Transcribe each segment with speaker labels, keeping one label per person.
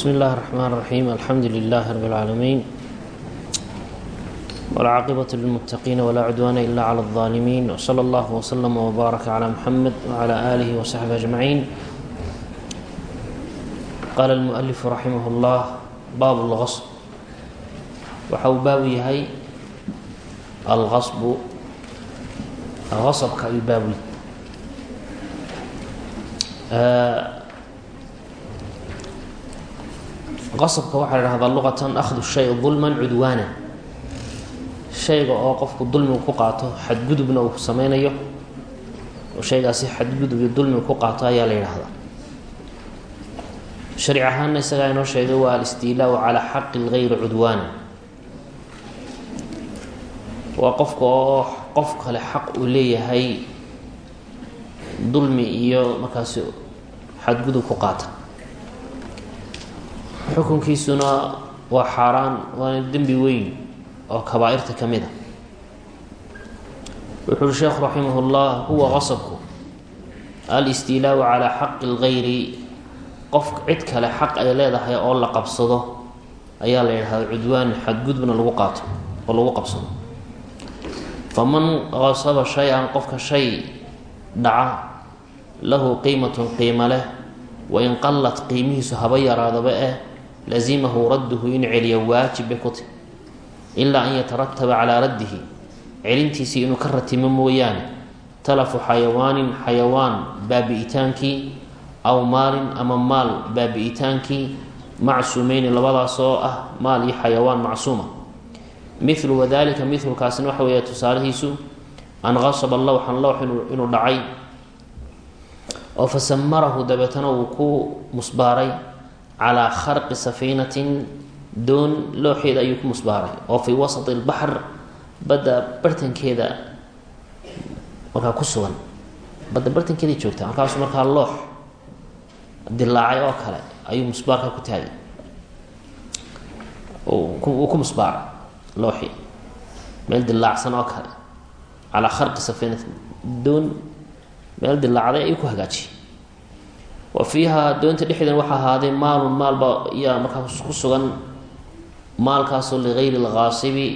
Speaker 1: بسم الله الرحمن الرحيم الحمد لله رب العالمين والعاقبة للمتقين ولا عدوان إلا على الظالمين وصلى الله وسلم وبارك على محمد وعلى آله وصحبه أجمعين قال المؤلف رحمه الله باب الغصب waxau baabu yahay alqasbu qasabka ayuu baabu qasabka waxaa la dhahdaa luqatan akhdu shay dulman cudwaana. Shayga oo qofku dulmigu ku qaato xadgudubna uu sameynayo oo shaygaasi xadgudub iyo dulmigu ku qaato ayaa la yidhaahdaa sharci ahaanna isagaa inoo sheegay waa alistiilaau calaa xaqi lgayri cudwaana. Waa qofka oo qof kale xaq uu leeyahay dulmi iyo markaasi xadgudub ku qaata xukunkiisuna waa xaaraan waana dembi weyn oo kabaa-irta ka mid a wuxu uhi sheekhu raximah ullah huwa qasabku alistiilaau calaa xaqi lgayri qof cid kale xaq ay leedahay oo la qabsado ayaa la yidhahda cudwaan xadgudubna lagu qaato oo lagu qabsado. Faman qasaba shay-an qofka shay dhaca lahu qiimatun qiimo leh wain qallat qiimihiisu haba yaraadaba eh lazimahu radduhu in celiya waajib bay ku ti ilaa an yatarataba calaa raddihi celintiisii inuu ka ratimo mooyaane talafu xayawaanin xayawaan baabi'itaankii aw maalin ama maal baabi'itaankii macsuumeyni labadaas oo ah maal iyo xayawaan macsuuma milu wadalika milkaasina waxa weeye tusaalihiisu an qasaba lowxan lowx inuu dhacay oo fasamarahu dabeetana uu ku musbaaray calaa kharqi safiinatin doon looxeeda ayuu ku musbaaray oo fii wasati lbaxr badda bartankeeda markaa ku sugan badda bartankeeday joogtaa markaasu markaa loox dilaacay oo kale ayuu musbaarka ku taagay uu ku musbaaray looxi meel dilaacsan oo kale calaa kharqi safiinatin doon meel dilaacday ayuu ku hagaajiyay wa fiiha doonta dhexdeeda waxaa ahaaday maalun maalba yaa markaa ku sugan maalkaasoo ligayri lgaasibi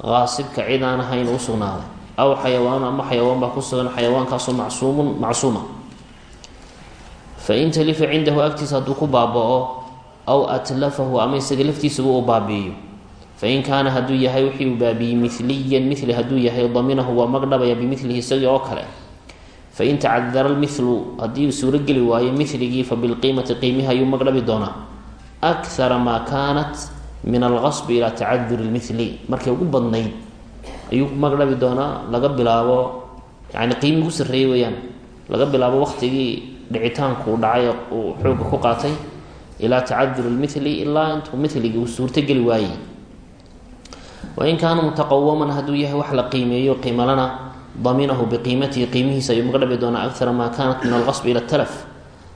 Speaker 1: qaasibka cid aan ahayn u sugnaaday. Aw xayawaan ama xayawaan baa ku sugan xayawaankaasoo macsuumun macsuuma. Fain talifa cindahu agtiisa hadduu ku baaba-o aw atlafahu ama isaga laftiisaba uu baabi'iyo. Fain kaana hadduu yahay wixii uu baabiyey miliyan mili hadduu yahay daminahu waa magdhabaya bimilihi isagii oo kale fain tacadara lmilu haddii uu suurogeli waayo miligii fabilqiimati qiimihi ayuu magdhabi doonaa akara maa kaanat min alqasbi ilaa tacaduri lmili markay ugu badnayd ayuu magdhabi doonaa laga bilaabo yani qiimi ugu sarreeyey weyaan laga bilaabo waqtigii dhicitaanku uu dhacay uu xooga ku qaatay ilaa tacaduri lmili ilaa intuu miligii uu suurtogeli waayey wain kaana mutaqawaman hadduu yahay wax la qiimeeyo qiimalana daminahu biqiimatihi qiimihiisa ayuu magdhabi doonaa akara maa kaanat min alqasbi ila talaf.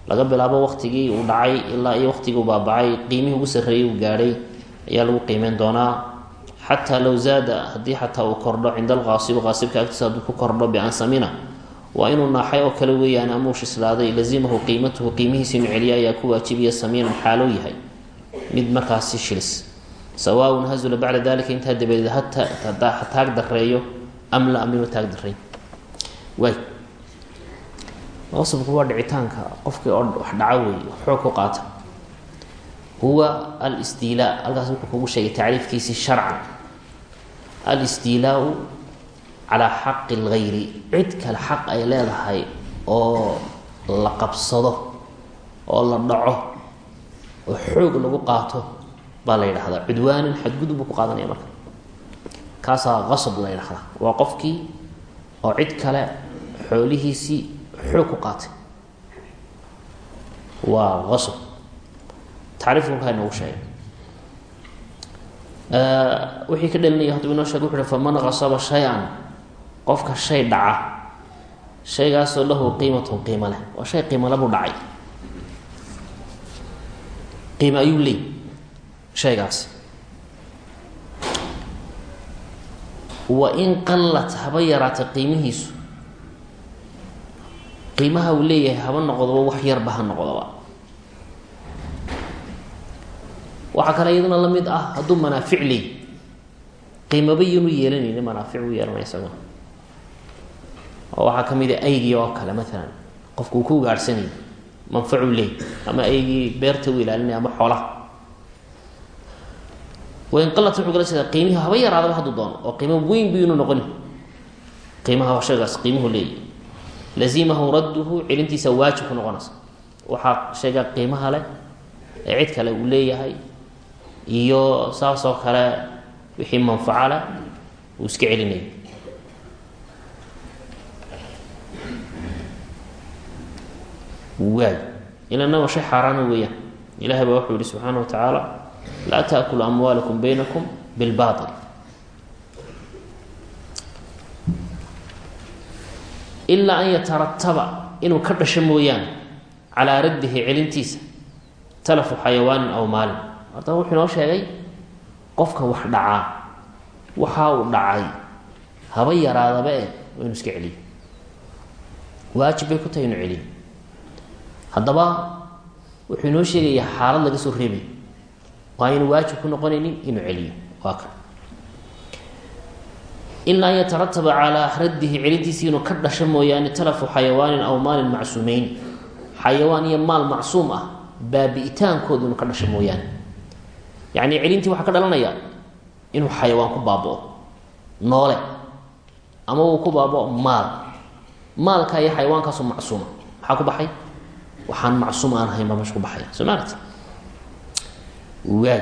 Speaker 1: Laga bilaabo waqtigii uu dhacay ilaa iyo waqtigii uu baabacay qiimihii ugu sarreeyey uu gaadhay ayaa lagu qiimeyn doonaa. Xataa low zaada haddii xataa uu kordho cinda alqaasibi qaasibka agtiisa hadduu ku kordho biansamina waa inuu naaxay oo kale weeyaan ama uu shislaaday lazimahu qiimatuhu qiimihiisa inuu celiya ayaa ku waajibiya samiinan xaalou yahay. Mid markaasi shilis. Sawaaun hazula bacda dalika intaa dabadeed ha taag dareeyo am la amima taag dareey waay qasabku waa dhicitaanka. Qofkii oo wax dhaco wey xoog ku qaata. Huwa alistiilaa halkaas wuxuu kugu sheegay tacriifkiisii sharcan. Alistiilaau calaa xaqi lgayri cid kale xaq ay leedahay oo la qabsado oo la dhaco oo xoog lagu qaato baa la yidhahdaa cudwaanan xadgudub buu ku qaadanaya marka kaasaa qasab la yidhahdaa waa qofkii oo cid kale xoolihiisii xoog ku qaatay. Waa qasab tacriifku markaa inoogu sheegay. Wixii ka dhalinaya hadduu inoo sheegay wuxu faman qasaba shay-an qofka shay dhaca. Shaygaasoo lahu qiimatun qiimo leh. Waa shay qiimole buu dhacay. Qiimo ayuu leey shaygaasi wa in qallat haba yaraata qiimihiisu. Qiimaha uu leeyahay haba noqdoba wax yarba ha noqdoba waxaa kale iyaduna la mid ah hadduu manaafic leey qiimaba yanu yeelanayni manaafic u yeelanaya isaga oo waxaa ka mid a aygii oo kale maalan qofku uu ku gaadhsanayo manfacu leey ama aygii beerta u ilaalinaya ama xoolaha wainqalat wuxuu kala jeedaa qiimihi haba yaraadaba hadduu doono oo qiimo weyn bu inuu noqoni qiimaha shaygaas qiimuhu leeyahy lazimahu radduhu celintiisa waajib ku noqonaysa. Waxaa shaygaa qiimaha leh ee cid kale uu leeyahay iyo saas oo kale wixii manfaco leh uu iska celinaya waay ilana waa shay xaaraana weeyaan. Ilahay baa wuxuu yihi subxaana wa tacaala laa taakulu amwaalakum baynakum bilbail ilaa an yatarataba inuu ka dhasho mooyaane calaa raddihi celintiisa talafu xayawaanin aw maalin horta wuxuu inoo sheegay qofka wax dhacaa waxa uu dhacay haba yaraadaba e inu iska celiyo waajib bay ku tahay inuu celiyo haddaba wuxuu inoo sheegayaa xaalad laga soo reebay aynu waajib ku noqonaynin inuu celiyo. Waa kan. Ilaa yatarataba calaa raddihi celintiisii inuu ka dhasho mooyaane talafu xayawaanin aw maalin macsuumeyn xayawaan iyo maal macsuum ah baabi'itaankooda inuu ka dhasho mooyaane. Yacni celintii waxaa ka dhalanaya inuu xayawaan ku baaba'o noole ama uu ku baaba'o maal. Maalka iyo xayawaankaasu macsuuma. Maxaa ku baxay? Waxaan macsuum aan ahayn baa meesha ku baxaya soo maarata waay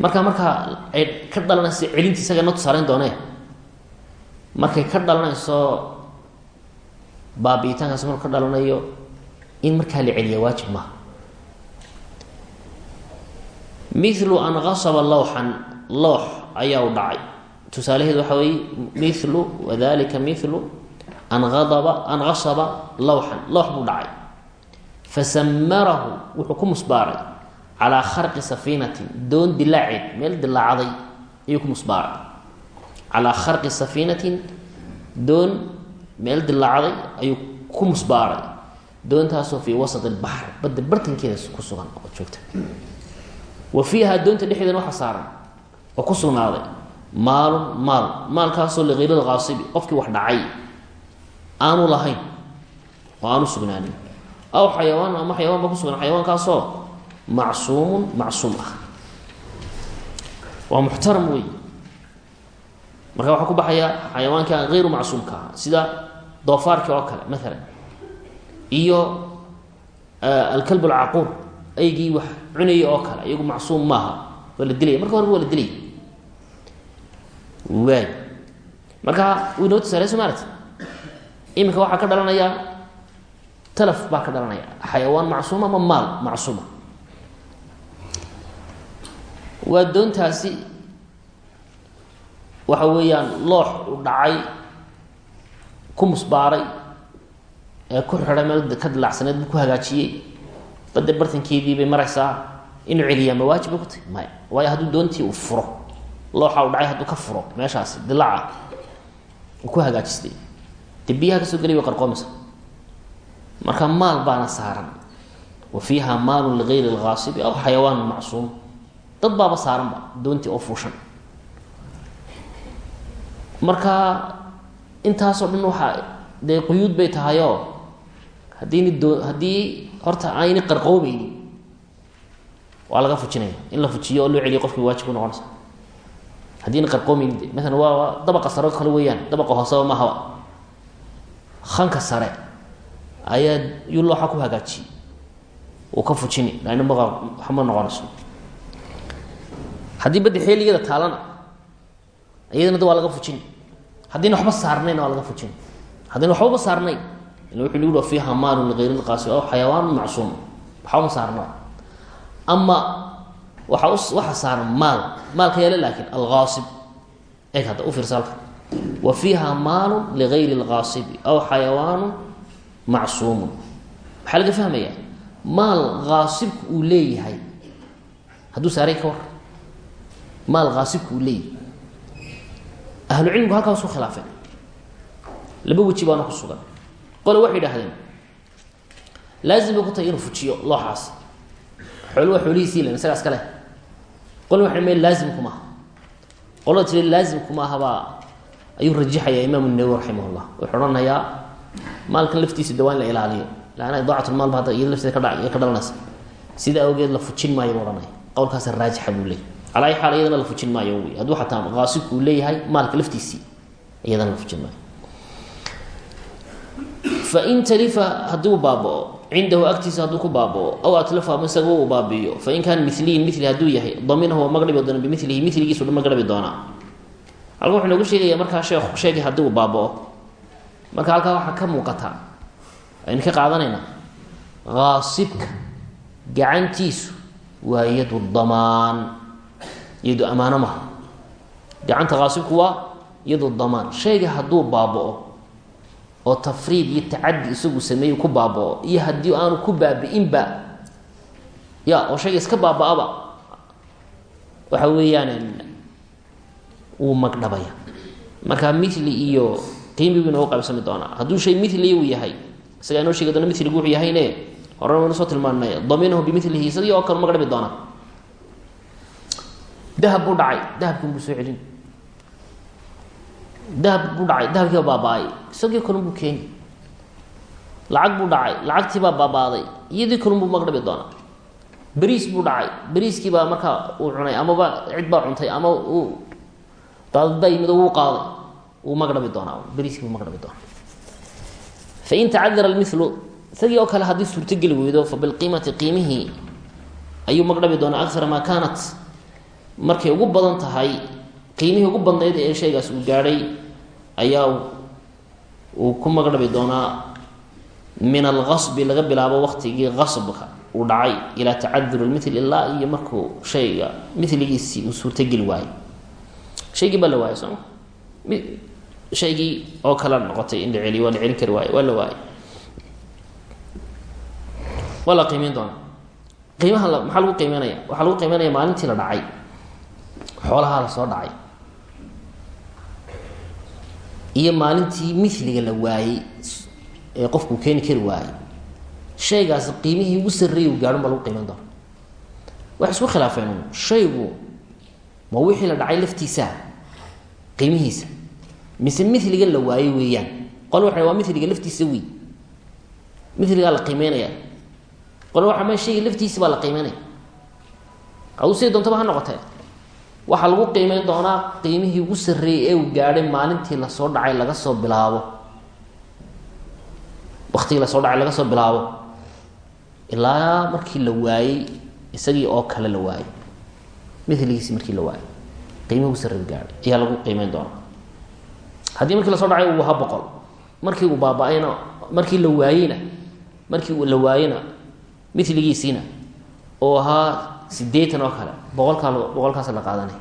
Speaker 1: marka markaa ay ka dhalanayso celintii isaga na tusaaleyn doonee markay ka dhalanayso baabi'itaankaas marku ka dhalanayo in markaa la celiya waajib maaha milu an qasaba lawxan loox ayaa u dhacay. Tusaalaheedu waxa weeye milu wadalika milu an adaba an qasaba lawxan loox buu dhacay fasamarahu wuxuu ku musbaaray. Calaa kharqi safiinatin doon dilaaceed meel dilaacday ayuu ku musbaaray. Calaa kharqi safiinatin doon meel dilaacday ayuu ku musbaaray. Doontaasoo fii wasat ilbaxr badda bartankeeda ku sugan oo joogta. Wa fiiha doonta dhexdeeda waxaa saaran oo ku sugnaaday maalun maal maalkaasoo liqayri lkaasibi qofkii wax dhacay aanu lahayn oo aanu sugnaanin aw xayawaan ama xayawaan ba kusugan xayawaankaasoo macsuumun macsuum ah. Waa muxtaram wey marka waxaa ku baxaya xayawaanka hayru macsuumka ah sida doofaarkii oo kale maalan iyo alkalb alcaquur aygii wax cunayay oo kale iyagu macsuum maaha waa la dilaya marka horeba waa la dilaya waay marka wuu inoo tusaale soo maarata iminka waxaa ka dhalanaya talaf baa ka dhalanaya. Xayawaan macsuuma ama maal macsuuma? Waa doontaasi waxa weeyaan loox u dhacay ku musbaaray ee ku xidhay meel ka dilaacsaneed buu ku hagaajiyey. Badda bartankeedii bay maraysaa inuu celiyaa ma waajib bay ku tahy maya waayo hadduu doontii uu furo. Looxa u dhacay hadduu ka furo meeshaasi marka maal baana saaran. Wa fiiha maalun ligayri lkaasibi aw xayawaanu macsuum. Dad baaba saaranba doontii oo fuushan. Marka intaasoo dhan waxaa dee quyuud bay tahayoo haddiini doo haddii horta ayni qarqoomeynin waa laga fujinaya. In la fujiyo oo loo celiyo qofkii waajib ku noqonaysa. Haddiina qarqoomeynin de maalan waa dabaqa sare kale weeyaan dabaqa hooseba mahaba hanka sare ayaa yuu looxa ku hagaajiyey uu ka fujini laanna maqa waxma noqonayso. Haddii badda xeeligeeda taalana iyadana da waa laga fujini. Haddiina waxba saarnayna waa laga fujini. Haddina waxbaba saarnayn ila wuxuu lagu fiiha maalun ligayri lqaasi aw xayawaanu macsuum. Waxbama saarna ama waxa waxa saaran maal maalka yaale laakiin alqaasib eeg hadda u fiirsa halka wa fiiha maalun ligayri lqaasibi aw xayawaanu macsuumun. Maxaa laga fahmayaa maal qaasibka uu leeyahay. Hadduu saaray ka war. Maal qaasibka uu leeyahay. Ahlu cilmigu khilaafeen. Laba weji baana ku sugan. Qole waxay idhahdeen laazim bay ku tahay inuu fujiyo looxaas. Xoolu waa xoolihiisii len isagaa iska leh. Qolna waxay me laazimku qolada tiri laazimku maaha baa ayuu rajaxayaa imaamu nawowi raximah wuxuu odhanayaa maalkan laftiisa dawaa in la ilaaliyo. Laanna idaacatlmaalba hadda iyada lafteeda ka dha ka dhalanaysa. Sida awgeed la fujin maayo buu odhanaya qowlkaasa buu leeyay calaa ay xaal iyadana la fujin maayo wy hadduu xataa qaasibku uu leeyahay maalka laftiisii iyadana la fujin maayo. Fain talifa hadduu baabao cindahu agtiisa hadduu ku baabao aw atlafa ama isaga uu baabi'iyo fain kaana miliyin mili hadduu yahay daminahu waa magdhabi doona bimilihi miligiisu dhan magdhabi doonaa. Halka wuxuu noogu sheegaya markaa sheekh sheegay haddii uu marka halkaa waxaa ka muuqata aynu ka qaadanaynaa qaasibka gacantiisu waa yadu damaan yadu ammaano maha gacanta qaasibku waa yadu damaan. Shayga hadduu baabao oo tafriid iyo tacadi isagu sameeyu ku baabao iyo haddii aanu ku baabi'inba ya oo shayga iska baaba-aba waxa weeyaan wuu magdhabaya marka mili iyo qiimigu inoogu qaybsami doonaa. Hadduu shay mili uu yahay isagaa inoo sheegi doona miligu wuxuu yahayne horena waynu soo tilmaanay daminahu bimilihi isagii oo kale magdhabi doonaa. Dahab buu dhacay dahabkin buu soo celin. Dahab buu dhacay dahabkiiba baaba-ay isagii kalun buu keeni. Lacag buu dhacay lacagtiibaa baabaaday iyadii kalun buu magdhabi doonaa. Beriis buu dhacay beriiskiibaa markaa uu cunay amaba cid baa cuntay ama uu daadadbaa yimid oo wuu qaaday fain tacadara lmilu isagii oo kale haddii suurtogeli weydo fa bilqiimati qiimihii ayuu magdhabi doonaa akara maa kaanat markay ugu badan tahay qiimihii ugu badnayd ee shaygaas uu gaadhay ayaa uu ku magdhabi doonaa min alqasbi laga bilaabo waqtigii qasbka uu dhacay ilaa tacadur lmil ilaa iyo markuu shayga miligiisii uu suurtogeli waayey. Shaygii baa la waayay sooma shaygii oo kale noqotay in la celiyo waa la celin kari waaye waa la waayay. Waa la qiimeyn doonaa. Qiimaha maxaa lagu qiimeynaya? Waxaa lagu qiimeynaya maalintii la dhacay. Xoolahaa la soo dhacay. Iyo maalintii miliga la waayey ee qofkuu keeni kari waayey shaygaas qiimihii ugu sarreeyay u gaadhun baa lagu qiimeyn doona waxay isku khilaafeen shaygu ma wixii la dhacay laftiisa qiimihiisa mise miliga la waayey weeyaan. Qole waxa waa miliga laftiisa wey miligaa la qiimeynaya. Qole waxa ma shayga laftiisa baa la qiimeynaya. Siday doontaba ha noqotee. Waxaa lagu qiimeyn doonaa qiimihii ugu sarreeyey ee uu gaadhay maalintii la soo dhacay laga soo bilaabo. Waktigii la soo dhacay laga soo bilaabo. Ilaa markii la waayey isagii oo kale la waayey. Miligiisi markii la waayey. Qiimihi ugu sarreey gaadhay ayaa lagu qiimeyn doonaa haddii markii la soo dhacay uu ahaa boqol. Markii uu baaba-ayna markii la waayeyna markii la waayena miligiisiina oo ahaa sideetan oo kale boqolkaa boqolkaasa la qaadanay.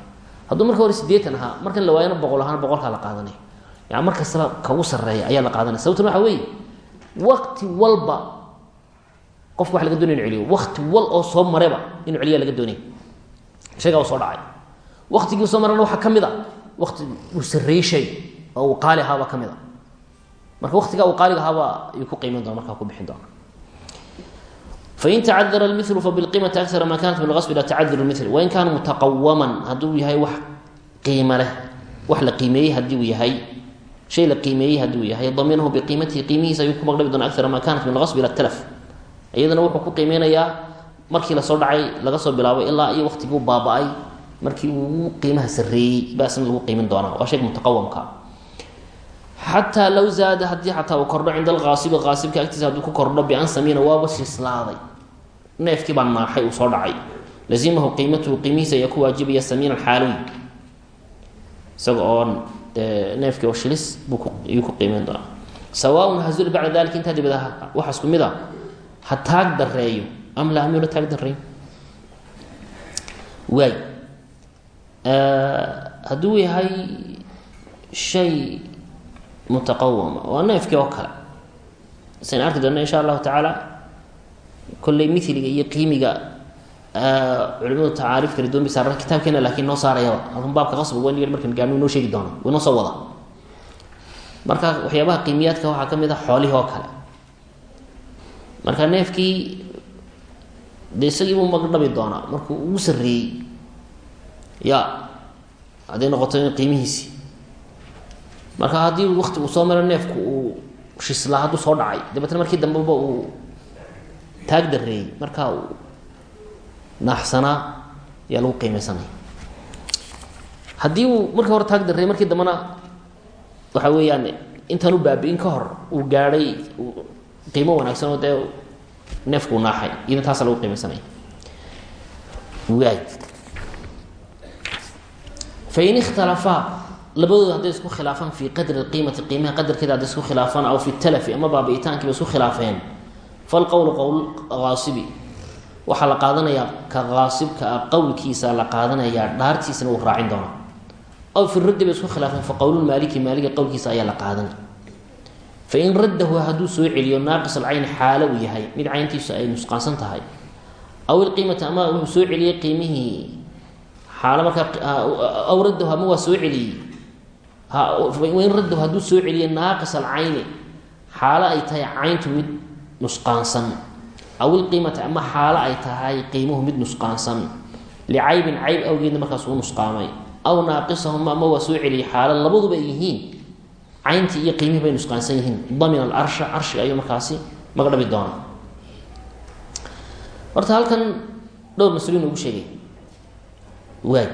Speaker 1: Hadduu marka hore sideetan ahaa markan la waayana boqol ahaana boqolkaa la qaadanay. Yani mar kastaba kaugu sarreeya ayaa la qaadanaya sababtuna waxa weeye wakti walba qofka waxa laga doonaya inu celiyo. Wakti wal oo soo mareba inuu celiya laga doonaya shaygaa uu soo dhacay. Waktigii soo marana waxaa ka mid a. Wakti uu sarreeyey shay oo uu qaali ahaabaa ka a. Marka waktigaa uu qaaliga ahaabaa ayuu ku qiiman doona markaa ku bixin doona fain tacadara lmilu fabilqiimati akara ma kanat min asb ila tacadur mil wain kaana mutaqawaman hadduu yahay wax qiimo leh wax la qiimeeyey haddii uu yahay shay la qiimeeyey haddii uu yahay daminahu biqiimatihi qiimihiisa ayuu ku magdhabi doona akara ma kanat min asb ila talaf iyadana wuxuu ku qiimeynayaa markii la soo dhacay laga soo bilaabo ilaa iyo waktigii u baaba-ay markii uu qiimaha xataa low zaada haddii xataa uu kordho cinda alqaasibi qaasibka agtiisa hadduu ku kordho bian samiina waaba shislaaday neefkii baa naaxay uu soo dhacay. Lazimahu qiimatuhu qiimihiisa ayaa ku waajibaya samiinan xaaluy isaga oo neefkii oo shilis buyuu ku qiimeyn doonaa. Sawaaun hazuli bacda dalika intaa dibada waxaa isku mid a ha taag dareeyo am la amila taag dareeyo waay. Hadduu yahay shay mutaqawama waa neefkii oo kale saynu arki doona insha allahu tacaala kolley miliga iyo qiimiga culimadu tacaarif kala duwan bay kitaabkeena laakiin noo saarayaba halkan baabka qasbiga waa in markan gaarno inoo sheegi doona waa inoo soo wada marka waxyaabaha qiimiyaadka waxaa ka mid a xoolihii oo kale marka neefkii dee isagiibuu magdhabi doonaa markuu ugu sarreeyey ya hadday noqoto in qiimihiisii marka haddii wakti uu soo maro neefku uu shislaa hadduu soo dhacay dabeetna markii dambeba uu taag dareeyey markaa uu naaxsanaa ayaa lagu qiimeysanaya haddii uu markii hore taag dareeyey markii dambena waxa weeyaan intaan u baabi'in ka hor uu gaadhay qiimo wanaagsan oo dee neefku u naaxay idan taasa lagu qiimeysanaya waay. Fain ikhtalafaa labadooda hadday isku khilaafaan fii qadri qiimati qiimaha qadarkeeda hadday isku khilaafaan aw fi talafi ama baabi'itaankiiba isku khilaafeen. Falqowlu qowl haasibi waxaa la qaadanayaa ka haasibka ah qowlkiisa la qaadanayaa dhaartiisana uu raacin doonaa. Aw fi raddi bay isku khilaafeen fa qowlulmaaliki maaliga qowlkiisa ayaa la qaadanay fain raddahu hadduu soo celiyo naaqis alcayn xaalo uu yahay mid cayntiisu ay nusqaansan tahay aw ilqiimata ama wuxuu soo celiyey qiimihii xaalo markaa aw ama waa soo celiyey wain raddahu hadduu soo celiyo naaqis alcayni xaalo ay tahay cayntu mid nusqaansan. Aw ilqiimata ama xaalo ay tahay qiimuhu mid nusqaansan. Licaybin cayb awgeedna markaas uu nusqaamay. Aw naaqisahuma ama waa soo celiyey xaalo labaduba ay yihiin. Cayntii iyo qiimihi bay nusqaansan yihiin. Damina alarsha arshiga ayuu markaasi magdhabi doonaa. Horta halkan dhowr mas'uliin ugu sheegay. Waay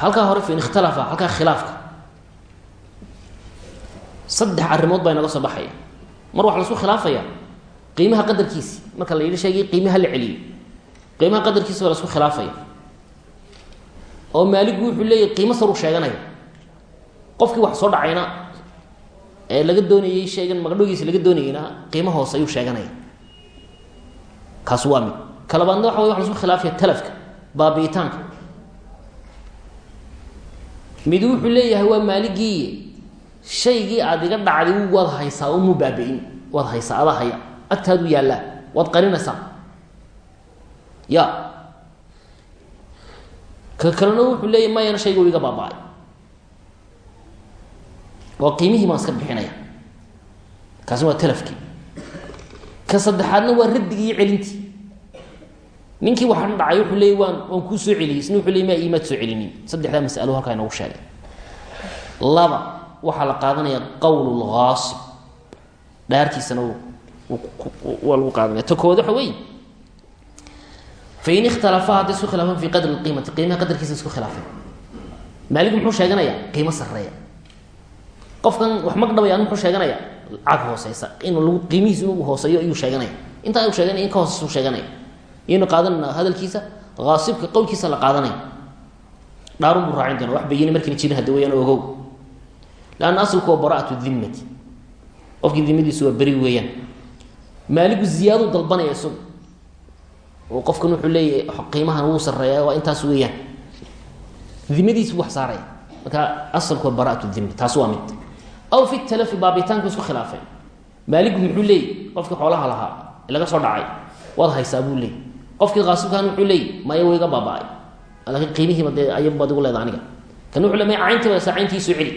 Speaker 1: halkaa hore fain ikhtalafa halkaa khilaafka. Saddex arrimood baa inaga soo baxaya. Mar waxaa lasku khilaafaya qiimaha qadarkiisi marka la yidhi sheegay qiimaha la celiyo. Qiimaha qadarkiisi baa lasku khilaafaya. Oo maaligu wuxuu leeyahy qiimo saruu sheeganaya. Qofkii wax soo dhacayna ee laga doonayey sheegan magdhogiisa laga doonayeyna qiimo hoose ayuu sheeganaya. Kaas waa mid. Kalabaadna waxa way waxa lasku khilaafaya talafka baabi'itaanka mid wuxuu leeyahay waa maaligii shaygii aad iga dhacday waad haysaa oo mu baabi'in waad haysaa adaa haya agtaadu yaallaa waad qarinaysaa. Ya ka kalena wuxuu leeyahy mayana shaygu iga baaba-ay. Qiimihii baan iska bixinaya. Kaasina waa talafkii. Ka saddexaadna waa raddigii celintii ninkii waxaa dhacay wuxuu leeyay waan waan kuu soo celiyey isna wuxuu ley ma imaad soo celinin. Saddexdaa masalo halkaa inoogu sheegay. Laba waxaa la qaadanaya qowl lhaasib dhaartiisana waa lagu qaadanaya. Ta kood waxa weeye fain ikhtalafaa hadday isku khilaafaan fi qadri qiimati qiimaha qadarkiisa isku khilaafeen maaligu muxuu sheeganayaa? Qiimo sareeya qofkan wax magdhabaya muxuu sheeganaya cag hooseysa in lagu qiimihiisa inuu hooseeyo ayuu sheeganaya intaa uu sheeganaya in ka hooseysa uu sheeganaya iyaynu qaadanayna hadalkiisa haasibka qowlkiisa la qaadanaya dhaarun buu raacin doona wax bayina markayna jirin hadda weyaan ogow. Lanna asalku waa bara'atu dimmati qofkii dimadiisu waa beri weeyaan. Maaligu ziyaadu dalbanaya isagu oo qofkan wuxuu leeyahay qiimahan wuu sareeya waa intaas weeyaan. Dimadiisu wax saaraya. Marka asalku waa bara'atu dimmi taas waa mid. Aw fi talafi baabitaanku isku khilaafeen maaligu muxuu leeyay qofkii xoolaha lahaa laga soo dhacay waad haysaa buu leeyay qofkii kaasibkan wuxuu leeyay maya wayga baaba-ay. Laakiin qiimihiiba dee ayabaad igu leeda aniga. Kan wuxuu le maya cayntii baa cayntii soo celi.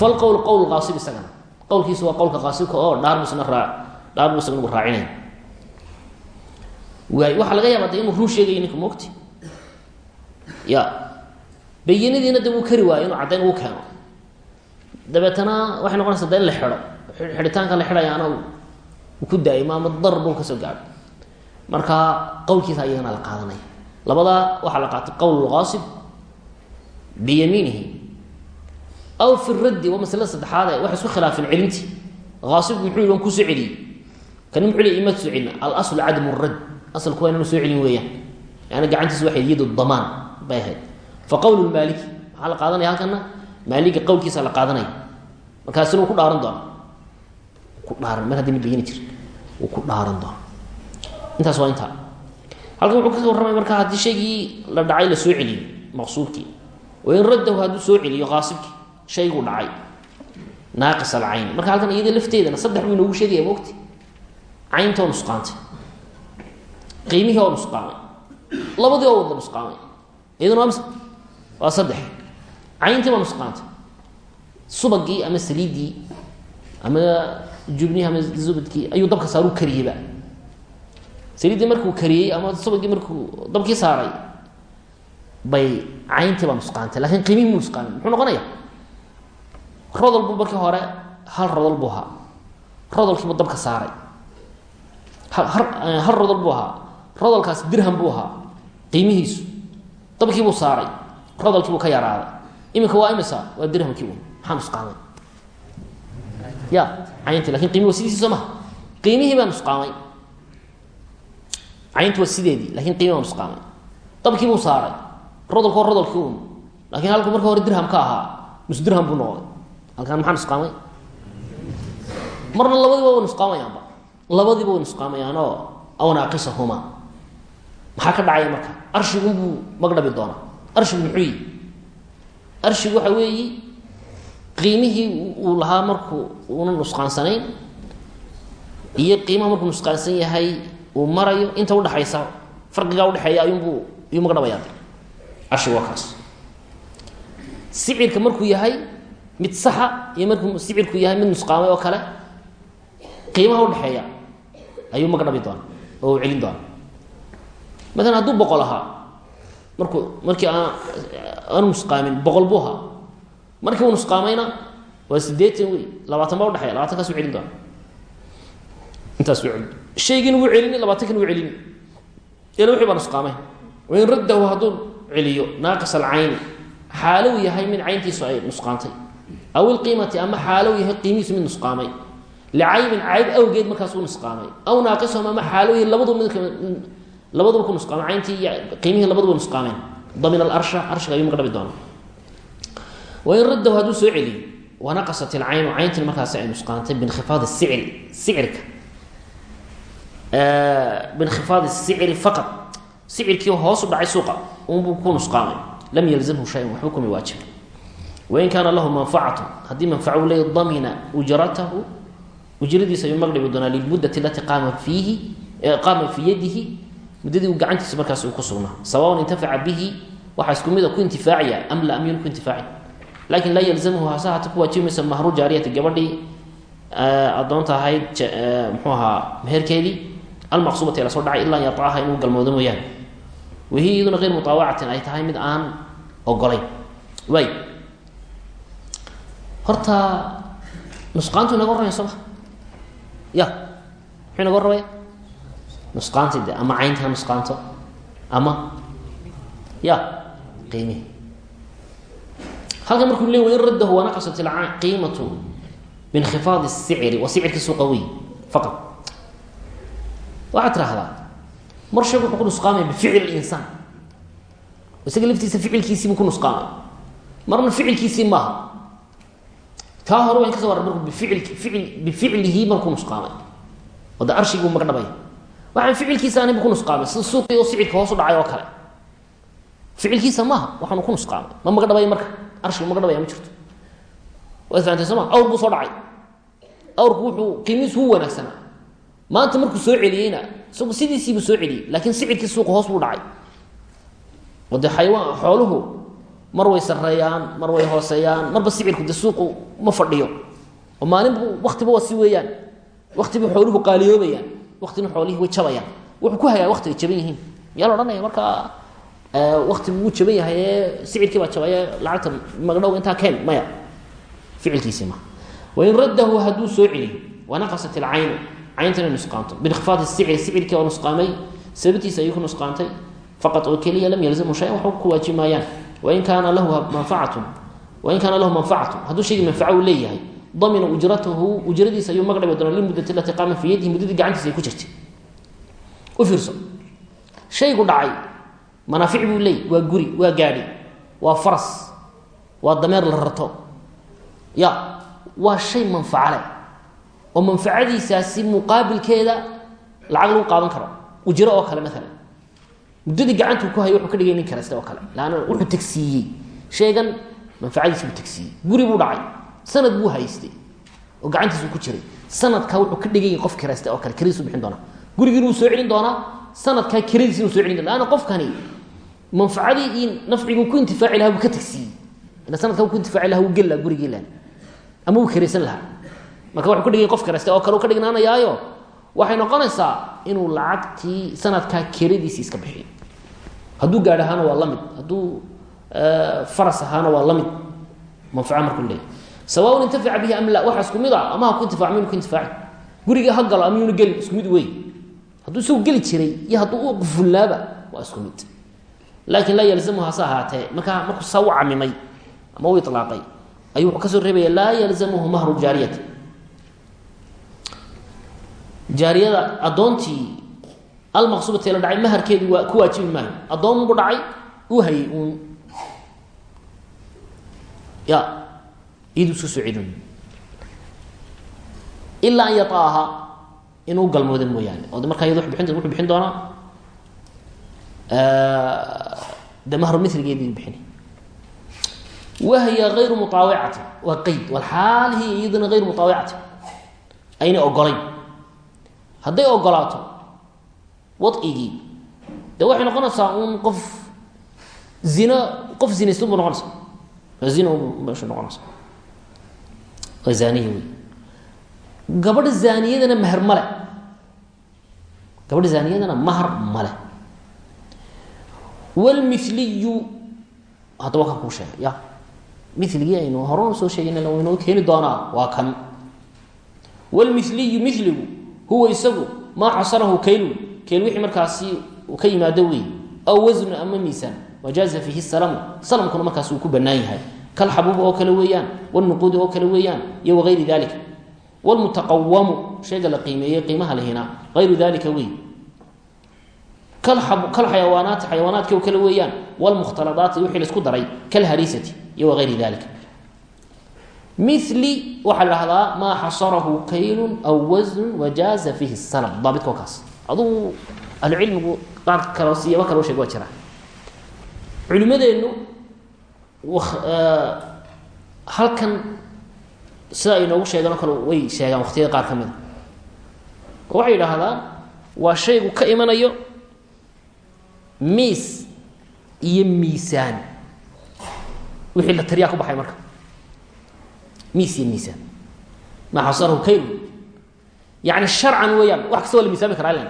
Speaker 1: Fal qowl qowl kaasib isagana qowlkiisu waa qowlka kaasibka oo dhaar buu isna raa dhaar buu isagana raacinaya waay waxaa laga yaaba de inuu run sheegayo ninka moogti? Ya bayinadiina de wuu kari waayo inuu caddayn ugu keeno. Dabeetana waxay noqonaysaa de in la xidho. Xidhitaanka la xidhayaana uu ku daayimo ama darar buu ka soo gaadho marka qowlkiisa ayagana la qaadanaya. Labadaa waxaa la qaatay qowl lkaasib biyamiinihi. Aw fi raddi waa maslada saddexaade waxay isku khilaafeen celintii. Kaasibku muxuu yihi waan ku soo celiyey. Kani muxuu le imaad soo celina. Alaslu cadam radd. Asalku waa inanu soo celin weeyaan. Yani gacantiisa waxay yadu damaan bay fa qowl maaliki maxaa la qaadanaya halkana maaliga qowlkiisa la qaadanaya. Markaasina ku dhaaran doona ku dhaaran mar haddii na bayini jir ku dhaaran doona intaas waa intaa. Halkan wuxuu ka warramay marka haddii shaygii la dhacay la soo celiyo maqsuudkii wain raddahu hadduu soo celiyo qaasibkii shayguu dhacay. Naaqis alcayn marka halkan iyada lafteedana saddex buu inoogu sheegaya mogti caynta oo nusqaantay. Qiimihii oo nusqaamay labadii oo wada nusqaamay iyaduna waa waa saddex. Cayntii baa nusqaantay. Subagii ama saliiddii ama jubnihii ama zubadkii ayuu dabka saaru kariyeyba saliiddii markuu kariyey ama subagii markuu dabkii saaray bay cayntii baa nusqaantay laakiin qiimihii mu nusqaamin muxuu noqonaya rodol buu markii hore hal rodol buu ahaa. Rodolkiibuu dabka saaray. Hal rodol buu ahaa. Rodolkaas dirham buu ahaa qiimihiisu. Dabkiibuu saaray rodolkiibuu ka yaraaday. Iminka waa imisa? Waa dirhamkii un maxaa nusqaamay ya cayntii laakiin qimihi wa sidiisii soo maha. Qiimihii baa nusqaamay cayntu waa sideedii laakiin qiimihi baa nusqaamay dabkiibuu saaray rodolku waa rodolkii un halku marka hore dirham ka ahaa nus dirham buu noqday halkaan maxaa nusqaamay marna labadiiba way nusqaamayaanba labadiiba way nusqaamayaanoo aw naaqisahuma maxaa ka dhacaya marka arshigunbuu magdhabi doonaa arshigu muxuu yi arshigu waxa weeyi qiimihii uu lahaa markuu una nusqaansanayn iyo qiimaha markuu nusqaansan yahay uu marayo inta udhaxaysa farqigaa udhexeeya ayuunbuu ayuu magdhabayaa arshigu waa kaas. Sicirka markuu yahay mid saxa iyo markuu sicirku yahay mid nusqaamay oo kale qiimaha udhexeeya ayuu magdhabi doona oo uu celin doona maalan hadduu boqol ahaa markuu markii aan aanu nusqaamin boqol buu ahaa. Markii uu nusqaamayna waa sideetan wey labaatan baa udhexeeya labaatankaas u celin doona intaas u celin. Shaygiina wuu celini labaatankiina wuu celini. Ila wixii baa nusqaamay wain raddahu hadduu celiyo naaqis alcayni. Xaalow yahay mid cayntiisu ay nusqaantay. Aw ilqiimati ama xaalow yahay qiimihiisu mid nusqaamay. Licaybin cayb awgeed markaas u nusqaamay. Aw naaqishum ama xaalow yahay labadu mid labaduba ku nusqaamay. Cayntii iyo qiimihii labaduba damina alarsha arshiga ayuu magdhabi doona wain raddahu hadduu soo celiyo wanaqasat ilcaynu cayntiin markaasi ay nusqaantay binkhifaadi sicri sicirka binkhifaadi sicri faqad sicirkii hoos u dhacay suuqa unbuu ku nusqaamay lam yalzamhu shayan waxba kuma waajib wain kaana lahu manfacatu haddii manfaco u leeya damina ujratahu ujradiisa ayuu magdhibi doonaa lilmuddati alatii qaama fiihi qaama fii yadihi muddadii uu gacantiisa markaas uu ku sugnaa sawaun intafaca bihi waxaa isku mida ku intifaacaya am la am yun ku intifaaci laakiin laa yalzamhu hase hata ku waajibi maysa mahru jaariyati gabadhii addoonta ahayd mxuu ahaa meherkeedii almaqsuubati la soo dhacay ilaa yaacaha inuu galmoodo mooyaane. Wahiya iyaduna hayr mutaawacatin ay tahay mid aan ogolayn waay horta nusqaantu inaga warramaya soo ya muxuu inaga warramaya nusqaanti de ama caynta ha nusqaanto ama ya qiimihi halkan markuu le wain wanaqasat qiimatu binkhifaadi sicri waa sicirkii suuqa wey faqad waxaad tirahdaa mar sheeg wuxuu ku nusqaamaya bificli insaan isaga laftiisa ficilkiisiibuu ku nusqaamay. Marna ficilkiisii maaha kaa hore wayn ka so warra markuu bificil ficil bificlihi markuu nusqaamay. Oo de arshiguu magdhabaya waxaan ficilkiisa anibu ku nusqaamay. Sida suuqii oo sicirka hoos u dhacay oo kale. Ficilkiisa maaha waxaanu ku nusqaamay. Ma magdhabaya marka. Arshigu magdhabaya ma jirto. Waad maanta markuu soo celiyeyna isagu sidiisiibuu soo celiyey laakiin sicirkii suuqa hoos buu dhacay. Oo dee xayawaan xooluhu mar way sareeyaan mar way hooseeyaan marba sicirku de suuqu ma fadhiyo. Oo maalinbu waktiba waa si weeyaan. Waktiba xooluhu qaaliyoobayaan waktina xoolihii way jabayaan. Wuxuu ku hayaa wakti ay jaban yihiin. Miyaa la odhanaya markaa waktigu wuu jaban yahay ee sicirkii baa jabaye lacagta magdhowga intaa keen maya. Ficilkiisii ma. Wain raddahu hadduu soo celiyo wanaqasat ilcaynu cayntana nusqaanto binkhifaadi sicri sicirkii oo nusqaamay sababtiisa ayuu ku nusqaantay faqad oo keliya lam yalzamhu shayan waxba ku waajibi maayaan wain kaana lahu manfacatun wain kaana lahu manfacatun hadduu shaygii manfaco uu leeyahay damina ujratahu ujradiisa ayuu magdhabi doonaa limuddati alatii qaama fii yadihi muddadii gacantiisa ay ku jirtay u fiirso shaygu dhacay manaafic buu leey waa guri waa gaadhi waa faras waa dameer la rarto ya waa shay manfaco leh oo manfacadiisaasi muqaabilkeeda lacag lagu qaadan karo. Ujro oo kale maalan muddadii gacantuu ku hayo wuxuu ka dhigay nin kale sida oo kale. Laanna wuxuu tagsiiyey sheegan manfacadiisi buu tagsiiyey guri buu dhacay. Sanad buu haystay. Oo gacantiisu ku jiray. Sanadkaa wuxuu ka dhigay qof kiraysta oo kale. Kiradiisu bixin doonaa. Gurigiina wuu soo celin doonaa sanadkaa kiradiisina wuu soo celin doona laanna qofkani manfacadii iyo nafciguu ku intifaaci lahaa buu ka tagsiiyey ila sanadkaa ku intifaaci lahaa wuu geli lahaa gurigii lan ama wuu kiraysan lahaa marka wuxuu ka dhigay qof kiraysta oo kale uu ka dhignaanayaayo. Waxay noqonaysaa inuu lacagtii sanadkaa keradiisii iska bixiyo hadduu gaadh ahaana waa la hadduu faras ahaana waa la mid. Manfaco markuu leeyahy sawaaun intafaca bihi am la isku mid a ama ha ku intifac minu ku intifaaci guriga ha galo ama yuuna gelin isku mid wey hadduu isagu geli jiray iyo hadduu u qufullaaba waa isku mid. Laakiin laa yalzamu hase ahaatee. Markaa markuu saa u camimay ama u ilaaqay ayuu wuxuu ka soo reebaya laa yalzamuhu mahru jaariyati jaariyada addoontii almaqsuubati la dhacay maharkeedii waa ku waajibi maayo. Addoon bu dhacay uu hayay uun ya iyadu iska soo celin. Ilaa an yataaha inuu oo markaa iyad bint wuxuu bixin doonaa de mahru miligeedii bixini wahiya ayru muaawicati waa qeyd walxaal hiya iyaduna ayru muaawicati aynay ogolayn hadday ogolaato wadcigii de waxay noqonaysaa un qof zino qof zinaysan bu noqonaysa. Waa zina meeshu noqonaysa. Waa zaaniya wey gabadha zaaniyadana meher male gabadha zaaniyadana mahar male wlmiliyu haddaba kan kuu sheegay ya miligii aynu horena soo sheegayna waynoo keeni doonaa waa kan. Wlmiliyu miligu huwa isagu maa xasarahu kaylu. Kayl wixii markaasi ka yimaado wey aw wasnu ama miisaan. Wajaaza fiihi salamu. Salamkuna markaas uu ku bannaan yahay. Kalxabuub oo kale weeyaan. Wlnuquudi oo kale weeyaan. Iyo wagayri dalika wlmutaqawamu shayga la qiimeeyey qiimaha lahina ayru dalika wey kalxayawaanaati xayawaanaadki oo kale weeyaan. Wlmukhtaladaati wixii la isku daray. Kalhariisati iyo wagayri dalika mili waxaa la dhahdaa maa xasarahu kaylun aw wasnun wajaaza fiihi salam daabidka kaas adugu ahlucilmigu qaar kale siyaba kale sheeg waa jiraa. Culimadeennu halkan sida ay noogu oo kale way sheegaan waqtiyada qaar ka mida oo waxay yidhaahdaan waa shaygu ka imanayo miis iyo miisaan. Wixii la tariyaa ku baxay marka miis iyo miisaan maa xasarahu kaylu yani sharcan weeyaan wax kasta waa la miisaami karaa len